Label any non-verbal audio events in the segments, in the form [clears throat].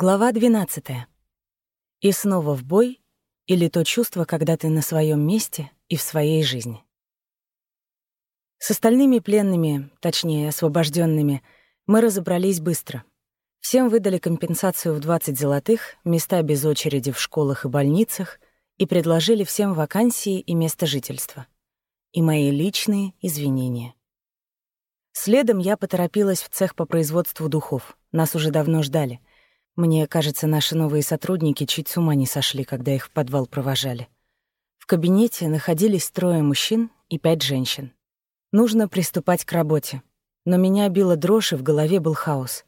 Глава 12. И снова в бой или то чувство, когда ты на своем месте и в своей жизни. С остальными пленными, точнее, освобожденными, мы разобрались быстро. Всем выдали компенсацию в 20 золотых, места без очереди в школах и больницах и предложили всем вакансии и место жительства. И мои личные извинения. Следом я поторопилась в цех по производству духов. Нас уже давно ждали — мне кажется, наши новые сотрудники чуть с ума не сошли, когда их в подвал провожали. В кабинете находились трое мужчин и пять женщин. Нужно приступать к работе. Но меня била дрожь, и в голове был хаос.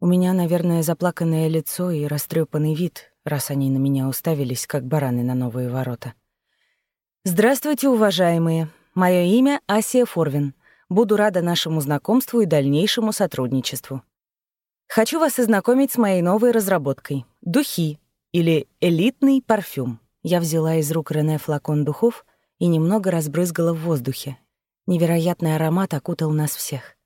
У меня, наверное, заплаканное лицо и растрепанный вид, раз они на меня уставились, как бараны на новые ворота. «Здравствуйте, уважаемые. Мое имя Асия Форвин. Буду рада нашему знакомству и дальнейшему сотрудничеству. Хочу вас ознакомить с моей новой разработкой — духи или элитный парфюм. Я взяла из рук Рене флакон духов и немного разбрызгала в воздухе. Невероятный аромат окутал нас всех.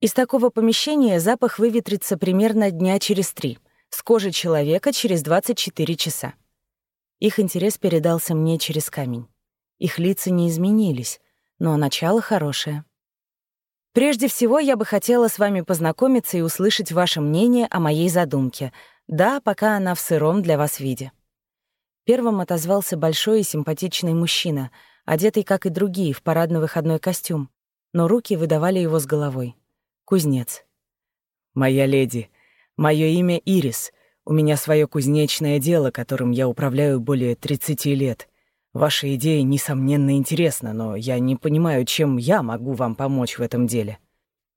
Из такого помещения запах выветрится примерно дня через три, с кожи человека через 24 часа. Их интерес передался мне через камень. Их лица не изменились, но начало хорошее. Прежде всего, я бы хотела с вами познакомиться и услышать ваше мнение о моей задумке. Да, пока она в сыром для вас виде. Первым отозвался большой и симпатичный мужчина, одетый, как и другие, в парадно-выходной костюм, но руки выдавали его с головой. Кузнец. «Моя леди, мое имя Ирис. У меня свое кузнечное дело, которым я управляю более 30 лет. Ваша идея, несомненно, интересна, но я не понимаю, чем я могу вам помочь в этом деле.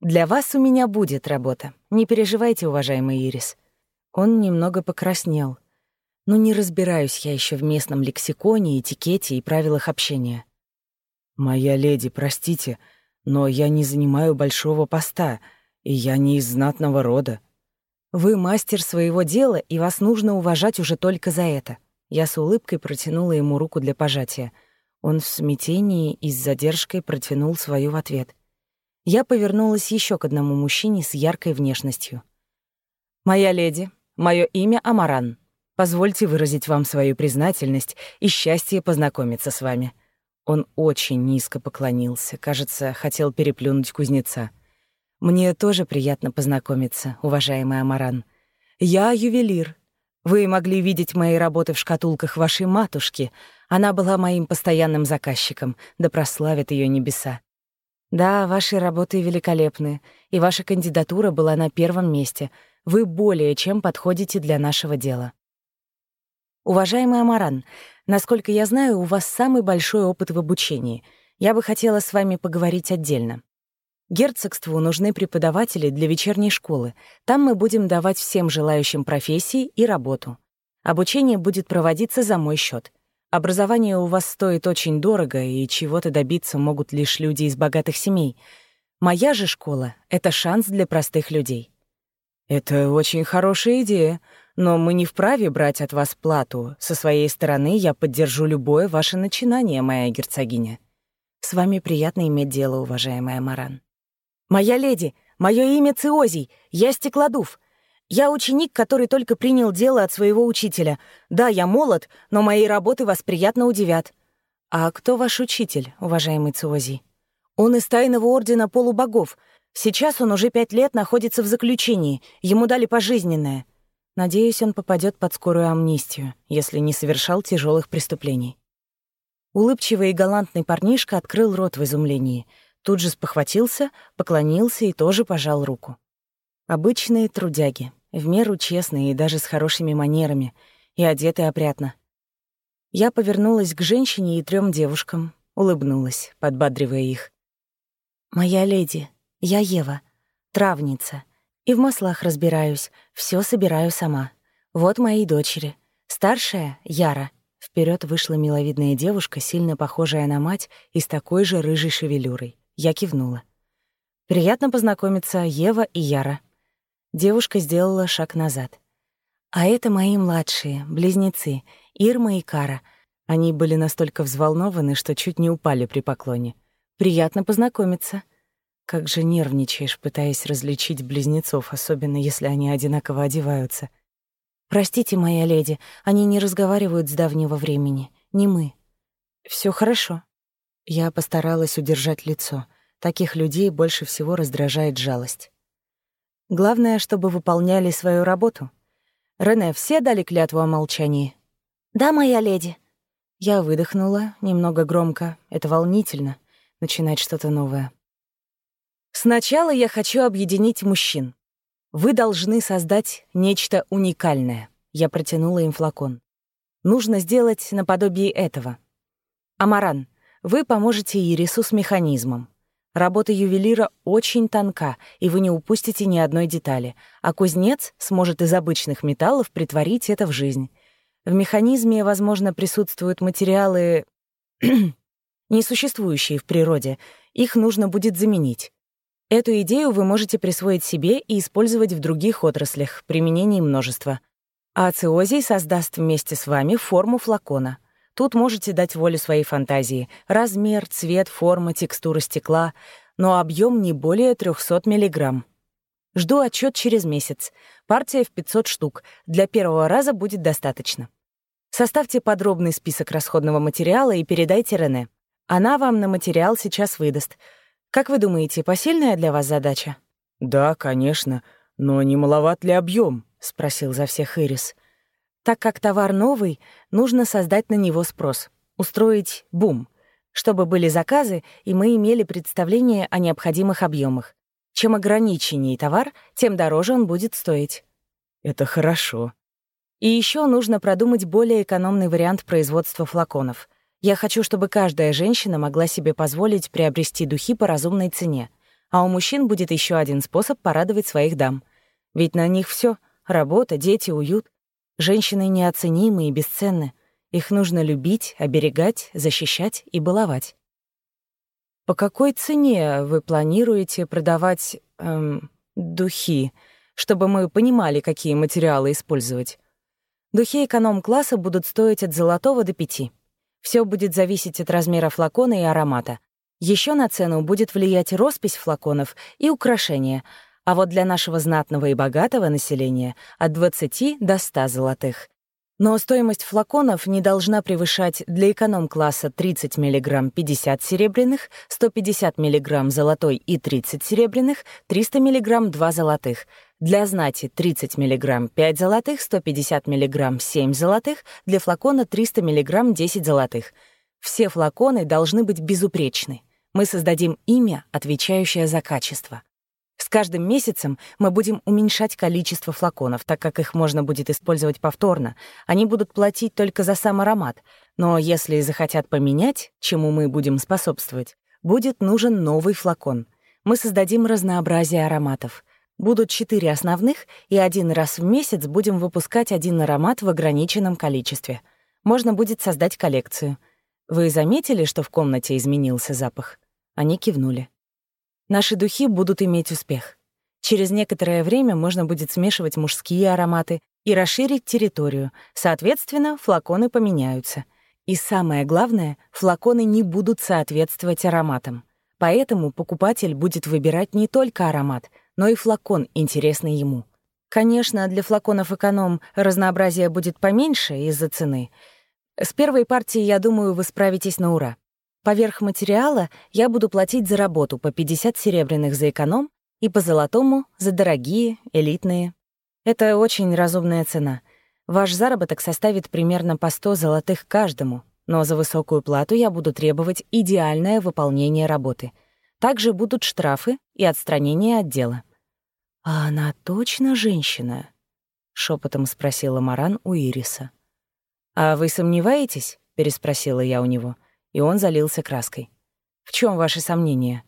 Для вас у меня будет работа. Не переживайте, уважаемый Ирис. Он немного покраснел. Но не разбираюсь я еще в местном лексиконе, этикете и правилах общения. Моя леди, простите, но я не занимаю большого поста, и я не из знатного рода. Вы мастер своего дела, и вас нужно уважать уже только за это. Я с улыбкой протянула ему руку для пожатия. Он в смятении и с задержкой протянул свою в ответ. Я повернулась еще к одному мужчине с яркой внешностью. «Моя леди, мое имя Амаран. Позвольте выразить вам свою признательность и счастье познакомиться с вами». Он очень низко поклонился, кажется, хотел переплюнуть кузнеца. «Мне тоже приятно познакомиться, уважаемый Амаран. Я ювелир, вы могли видеть мои работы в шкатулках вашей матушки. Она была моим постоянным заказчиком, да прославят ее небеса. Да, ваши работы великолепны, и ваша кандидатура была на первом месте. Вы более чем подходите для нашего дела. Уважаемый Амаран, насколько я знаю, у вас самый большой опыт в обучении. Я бы хотела с вами поговорить отдельно. Герцогству нужны преподаватели для вечерней школы. Там мы будем давать всем желающим профессии и работу. Обучение будет проводиться за мой счет. Образование у вас стоит очень дорого, и чего-то добиться могут лишь люди из богатых семей. Моя же школа — это шанс для простых людей. Это очень хорошая идея, но мы не вправе брать от вас плату. Со своей стороны я поддержу любое ваше начинание, моя герцогиня. С вами приятно иметь дело, уважаемая Маран. «Моя леди, мое имя Циозий, я стеклодув. Я ученик, который только принял дело от своего учителя. Да, я молод, но мои работы вас приятно удивят». «А кто ваш учитель, уважаемый Циозий?» «Он из тайного ордена полубогов. Сейчас он уже пять лет находится в заключении. Ему дали пожизненное. Надеюсь, он попадет под скорую амнистию, если не совершал тяжелых преступлений». Улыбчивый и галантный парнишка открыл рот в изумлении — Тут же спохватился, поклонился и тоже пожал руку. Обычные трудяги, в меру честные и даже с хорошими манерами, и одеты опрятно. Я повернулась к женщине и трем девушкам, улыбнулась, подбадривая их. «Моя леди, я Ева, травница, и в маслах разбираюсь, все собираю сама. Вот мои дочери. Старшая — Яра». Вперед вышла миловидная девушка, сильно похожая на мать и с такой же рыжей шевелюрой. Я кивнула. «Приятно познакомиться, Ева и Яра». Девушка сделала шаг назад. «А это мои младшие, близнецы, Ирма и Кара. Они были настолько взволнованы, что чуть не упали при поклоне. Приятно познакомиться». Как же нервничаешь, пытаясь различить близнецов, особенно если они одинаково одеваются. «Простите, моя леди, они не разговаривают с давнего времени. Не мы». Все хорошо». Я постаралась удержать лицо. Таких людей больше всего раздражает жалость. Главное, чтобы выполняли свою работу. Рене, все дали клятву о молчании? «Да, моя леди». Я выдохнула, немного громко. Это волнительно, начинать что-то новое. Сначала я хочу объединить мужчин. Вы должны создать нечто уникальное. Я протянула им флакон. Нужно сделать наподобие этого. Амаран, вы поможете Ирису с механизмом. Работа ювелира очень тонка, и вы не упустите ни одной детали, а кузнец сможет из обычных металлов притворить это в жизнь. В механизме, возможно, присутствуют материалы, [clears throat] несуществующие в природе. Их нужно будет заменить. Эту идею вы можете присвоить себе и использовать в других отраслях, применений множества. А ациозий создаст вместе с вами форму флакона. Тут можете дать волю своей фантазии. Размер, цвет, форма, текстура стекла, но объем не более 300 мг. Жду отчет через месяц. Партия в 500 штук. Для первого раза будет достаточно. Составьте подробный список расходного материала и передайте Рене. Она вам на материал сейчас выдаст — как вы думаете, посильная для вас задача? Да, конечно, но не маловат ли объем? спросил за всех Ирис. Так как товар новый, нужно создать на него спрос, устроить бум, чтобы были заказы, и мы имели представление о необходимых объемах. Чем ограниченнее товар, тем дороже он будет стоить. Это хорошо. И еще нужно продумать более экономный вариант производства флаконов — я хочу, чтобы каждая женщина могла себе позволить приобрести духи по разумной цене, а у мужчин будет еще один способ порадовать своих дам. Ведь на них все — работа, дети, уют. Женщины неоценимы и бесценны. Их нужно любить, оберегать, защищать и баловать. По какой цене вы планируете продавать эм, духи, чтобы мы понимали, какие материалы использовать? Духи эконом-класса будут стоить от золотого до пяти. Все будет зависеть от размера флакона и аромата. Еще на цену будет влиять роспись флаконов и украшения, а вот для нашего знатного и богатого населения — от 20 до 100 золотых. Но стоимость флаконов не должна превышать для эконом-класса 30 мг 50 серебряных, 150 мг золотой и 30 серебряных, 300 мг 2 золотых — для знати 30 мг 5 золотых, 150 мг 7 золотых, для флакона 300 мг 10 золотых. Все флаконы должны быть безупречны. Мы создадим имя, отвечающее за качество. С каждым месяцем мы будем уменьшать количество флаконов, так как их можно будет использовать повторно. Они будут платить только за сам аромат. Но если захотят поменять, чему мы будем способствовать, будет нужен новый флакон. Мы создадим разнообразие ароматов. Будут четыре основных, и один раз в месяц будем выпускать один аромат в ограниченном количестве. Можно будет создать коллекцию. Вы заметили, что в комнате изменился запах? Они кивнули. Наши духи будут иметь успех. Через некоторое время можно будет смешивать мужские ароматы и расширить территорию. Соответственно, флаконы поменяются. И самое главное, флаконы не будут соответствовать ароматам. Поэтому покупатель будет выбирать не только аромат — но и флакон интересный ему. Конечно, для флаконов эконом разнообразие будет поменьше из-за цены. С первой партии, я думаю, вы справитесь на ура. Поверх материала я буду платить за работу по 50 серебряных за эконом и по золотому за дорогие, элитные. Это очень разумная цена. Ваш заработок составит примерно по 100 золотых каждому, но за высокую плату я буду требовать идеальное выполнение работы. Также будут штрафы и отстранение от дела. «А она точно женщина?» — шепотом спросила Маран у Ириса. «А вы сомневаетесь?» — переспросила я у него, и он залился краской. «В чем ваши сомнения?»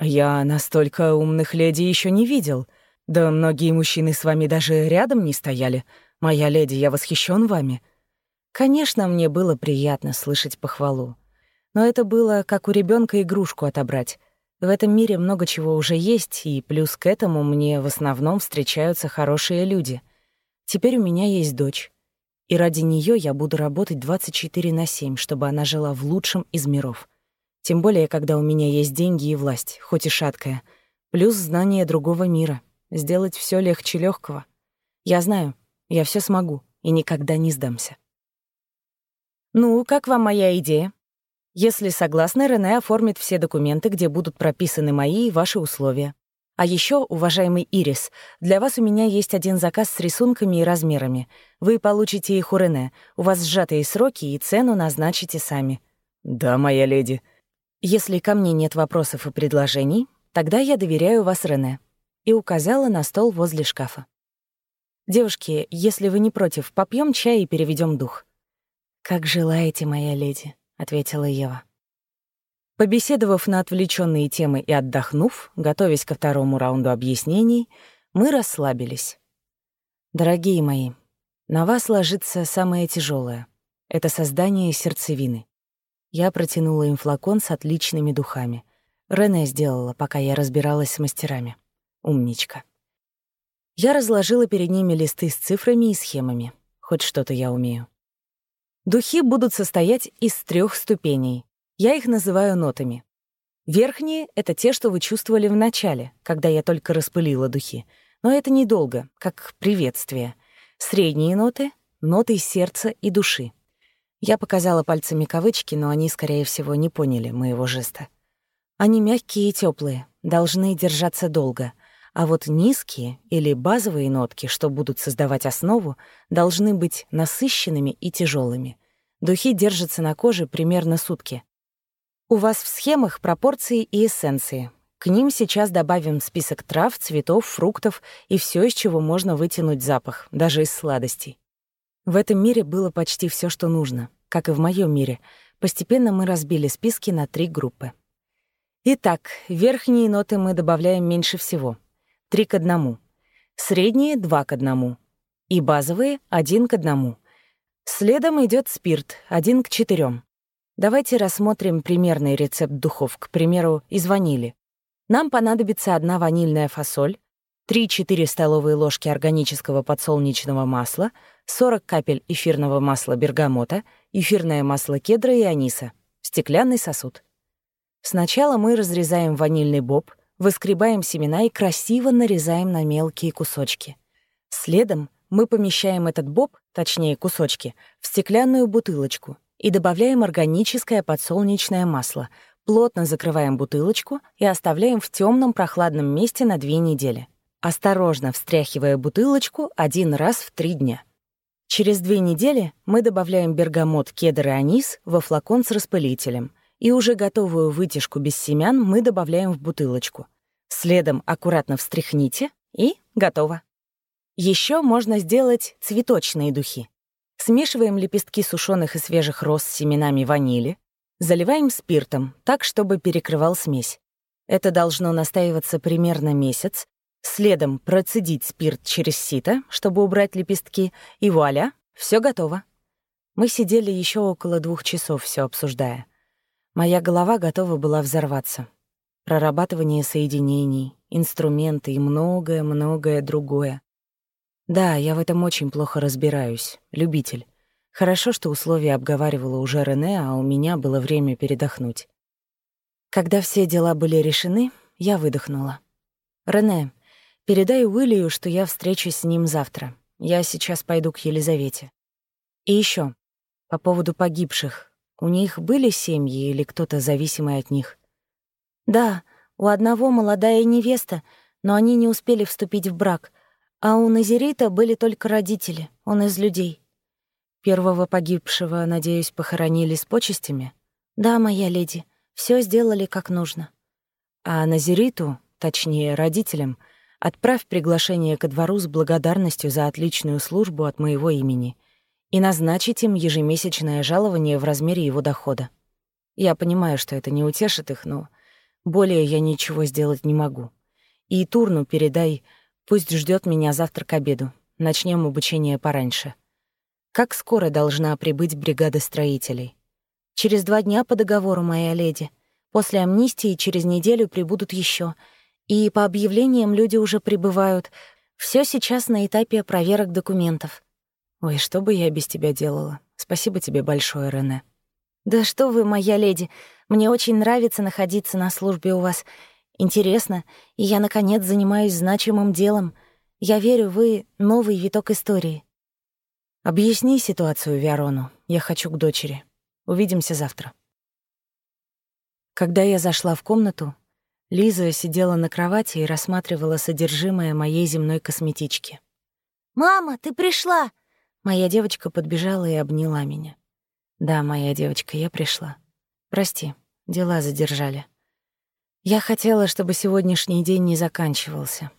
«Я настолько умных леди еще не видел. Да многие мужчины с вами даже рядом не стояли. Моя леди, я восхищен вами». Конечно, мне было приятно слышать похвалу. Но это было как у ребенка игрушку отобрать. В этом мире много чего уже есть, и плюс к этому мне в основном встречаются хорошие люди. Теперь у меня есть дочь. И ради нее я буду работать 24 на 7, чтобы она жила в лучшем из миров. Тем более, когда у меня есть деньги и власть, хоть и шаткая. Плюс знание другого мира. Сделать все легче легкого. Я знаю, Я все смогу и никогда не сдамся. Ну, как вам моя идея? Если согласны, Рене оформит все документы, где будут прописаны мои и ваши условия. А еще, уважаемый Ирис, для вас у меня есть один заказ с рисунками и размерами. Вы получите их у Рене. У вас сжатые сроки и цену назначите сами. Да, моя леди. Если ко мне нет вопросов и предложений, тогда я доверяю вас Рене. И указала на стол возле шкафа. Девушки, если вы не против, попьем чай и переведем дух. Как желаете, моя леди, ответила Ева. Побеседовав на отвлеченные темы и отдохнув, готовясь ко второму раунду объяснений, мы расслабились. Дорогие мои, на вас ложится самое тяжелое. Это создание сердцевины. Я протянула им флакон с отличными духами. Рене сделала, пока я разбиралась с мастерами. Умничка. Я разложила перед ними листы с цифрами и схемами. Хоть что-то я умею. Духи будут состоять из трех ступеней. Я их называю нотами. Верхние — это те, что вы чувствовали в начале, когда я только распылила духи. Но это недолго, как приветствие. Средние ноты — ноты сердца и души. Я показала пальцами кавычки, но они, скорее всего, не поняли моего жеста. Они мягкие и теплые, должны держаться долго. А вот низкие или базовые нотки, что будут создавать основу, должны быть насыщенными и тяжелыми. Духи держатся на коже примерно сутки. У вас в схемах пропорции и эссенции. К ним сейчас добавим список трав, цветов, фруктов и все, из чего можно вытянуть запах, даже из сладостей. В этом мире было почти все, что нужно, как и в моем мире. Постепенно мы разбили списки на три группы. Итак, верхние ноты мы добавляем меньше всего — три к одному. Средние — два к одному. И базовые — один к одному. Следом идет спирт — один к четырем. Давайте рассмотрим примерный рецепт духов, к примеру, из ванили. Нам понадобится одна ванильная фасоль, 3-4 столовые ложки органического подсолнечного масла, 40 капель эфирного масла бергамота, эфирное масло кедра и аниса, стеклянный сосуд. Сначала мы разрезаем ванильный боб, выскребаем семена и красиво нарезаем на мелкие кусочки. Следом мы помещаем этот боб, точнее кусочки, в стеклянную бутылочку и добавляем органическое подсолнечное масло, плотно закрываем бутылочку и оставляем в темном прохладном месте на две недели, осторожно встряхивая бутылочку один раз в три дня. Через две недели мы добавляем бергамот, кедр и анис во флакон с распылителем, и уже готовую вытяжку без семян мы добавляем в бутылочку. Следом аккуратно встряхните, и готово. Еще можно сделать цветочные духи. Смешиваем лепестки сушеных и свежих роз с семенами ванили, заливаем спиртом, так, чтобы перекрывал смесь. Это должно настаиваться примерно месяц, следом процедить спирт через сито, чтобы убрать лепестки, и вуаля, все готово. Мы сидели еще около двух часов, все обсуждая. Моя голова готова была взорваться. Прорабатывание соединений, инструменты и многое-многое другое. Да, я в этом очень плохо разбираюсь. Любитель. Хорошо, что условия обговаривала уже Рене, а у меня было время передохнуть. Когда все дела были решены, я выдохнула. «Рене, передай Уиллию, что я встречусь с ним завтра. Я сейчас пойду к Елизавете. И еще по поводу погибших. У них были семьи или кто-то зависимый от них?» «Да, у одного молодая невеста, но они не успели вступить в брак — а у Назирита были только родители, он из людей. Первого погибшего, надеюсь, похоронили с почестями? Да, моя леди, все сделали как нужно. А Назириту, точнее, родителям, отправь приглашение ко двору с благодарностью за отличную службу от моего имени и назначить им ежемесячное жалование в размере его дохода. Я понимаю, что это не утешит их, но более я ничего сделать не могу. И Турну передай, Пусть ждет меня завтра к обеду. Начнем обучение пораньше. Как скоро должна прибыть бригада строителей? Через два дня по договору, моя леди. После амнистии через неделю прибудут еще. И по объявлениям люди уже прибывают. Все сейчас на этапе проверок документов. Ой, что бы я без тебя делала? Спасибо тебе большое, Рене. Да что вы, моя леди, мне очень нравится находиться на службе у вас. Интересно, и я, наконец, занимаюсь значимым делом. Я верю, вы — новый виток истории. Объясни ситуацию Виарону. Я хочу к дочери. Увидимся завтра. Когда я зашла в комнату, Лиза сидела на кровати и рассматривала содержимое моей земной косметички. «Мама, ты пришла!» Моя девочка подбежала и обняла меня. «Да, моя девочка, я пришла. Прости, дела задержали. Я хотела, чтобы сегодняшний день не заканчивался.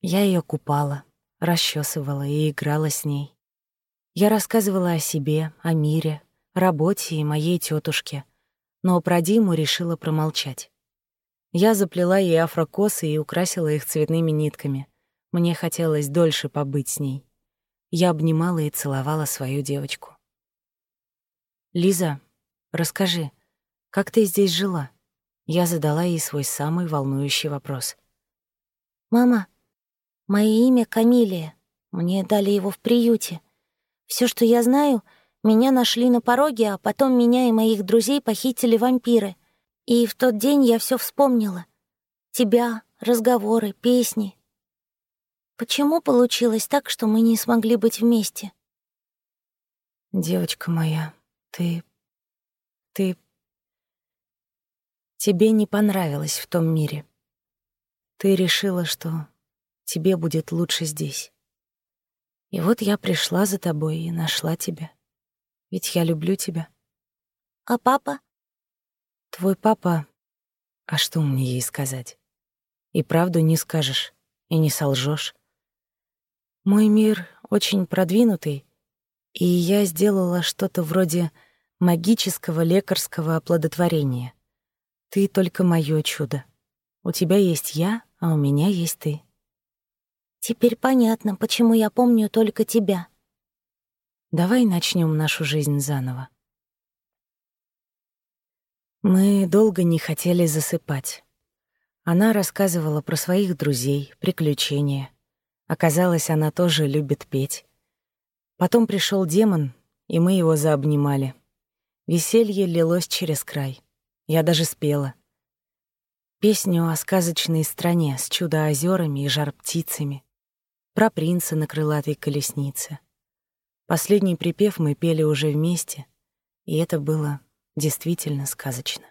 Я ее купала, расчесывала и играла с ней. Я рассказывала о себе, о мире, работе и моей тетушке, но про Диму решила промолчать. Я заплела ей афрокосы и украсила их цветными нитками. Мне хотелось дольше побыть с ней. Я обнимала и целовала свою девочку. «Лиза, расскажи, как ты здесь жила?» Я задала ей свой самый волнующий вопрос. «Мама, мое имя Камилия. Мне дали его в приюте. Все, что я знаю, меня нашли на пороге, а потом меня и моих друзей похитили вампиры. И в тот день я все вспомнила. Тебя, разговоры, песни. Почему получилось так, что мы не смогли быть вместе?» «Девочка моя, ты... ты Тебе не понравилось в том мире. Ты решила, что тебе будет лучше здесь. И вот я пришла за тобой и нашла тебя. Ведь я люблю тебя. А папа? Твой папа... А что мне ей сказать? И правду не скажешь, и не солжешь. Мой мир очень продвинутый, и я сделала что-то вроде магического лекарского оплодотворения. Ты только моё чудо. У тебя есть я, а у меня есть ты. Теперь понятно, почему я помню только тебя. Давай начнем нашу жизнь заново. Мы долго не хотели засыпать. Она рассказывала про своих друзей, приключения. Оказалось, она тоже любит петь. Потом пришел демон, и мы его заобнимали. Веселье лилось через край. Я даже спела. Песню о сказочной стране с чудо-озерами и жар-птицами. Про принца на крылатой колеснице. Последний припев мы пели уже вместе, и это было действительно сказочно.